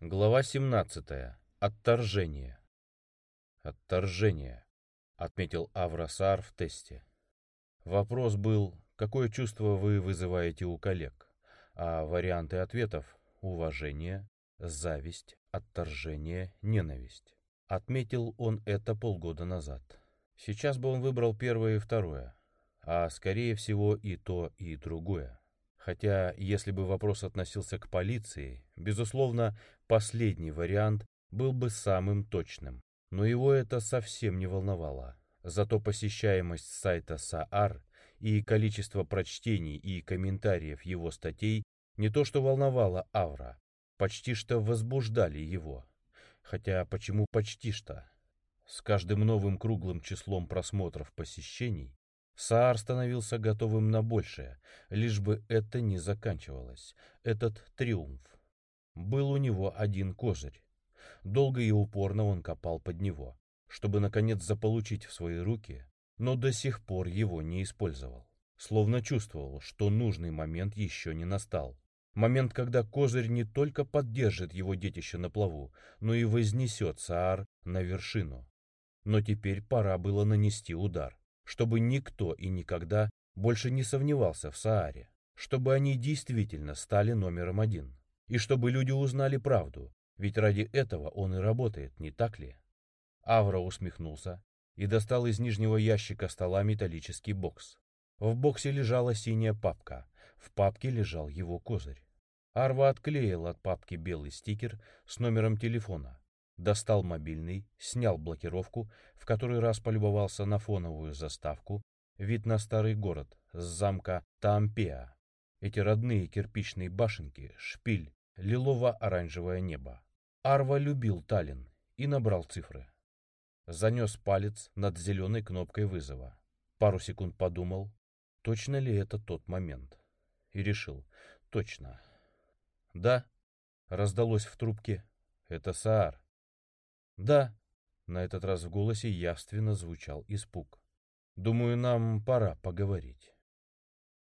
Глава 17. Отторжение. Отторжение, отметил Авросар в тесте. Вопрос был, какое чувство вы вызываете у коллег, а варианты ответов – уважение, зависть, отторжение, ненависть. Отметил он это полгода назад. Сейчас бы он выбрал первое и второе, а скорее всего и то, и другое. Хотя, если бы вопрос относился к полиции, безусловно, последний вариант был бы самым точным. Но его это совсем не волновало. Зато посещаемость сайта СААР и количество прочтений и комментариев его статей не то что волновало Авра, почти что возбуждали его. Хотя почему почти что? С каждым новым круглым числом просмотров посещений Саар становился готовым на большее, лишь бы это не заканчивалось, этот триумф. Был у него один козырь. Долго и упорно он копал под него, чтобы, наконец, заполучить в свои руки, но до сих пор его не использовал. Словно чувствовал, что нужный момент еще не настал. Момент, когда козырь не только поддержит его детище на плаву, но и вознесет Саар на вершину. Но теперь пора было нанести удар чтобы никто и никогда больше не сомневался в Сааре, чтобы они действительно стали номером один, и чтобы люди узнали правду, ведь ради этого он и работает, не так ли? Авра усмехнулся и достал из нижнего ящика стола металлический бокс. В боксе лежала синяя папка, в папке лежал его козырь. Арва отклеил от папки белый стикер с номером телефона, Достал мобильный, снял блокировку, в который раз полюбовался на фоновую заставку, вид на старый город с замка Таампеа. Эти родные кирпичные башенки, шпиль, лилово-оранжевое небо. Арва любил Таллин и набрал цифры. Занес палец над зеленой кнопкой вызова. Пару секунд подумал, точно ли это тот момент. И решил, точно. «Да», — раздалось в трубке, — «это Саар». «Да», — на этот раз в голосе явственно звучал испуг. «Думаю, нам пора поговорить».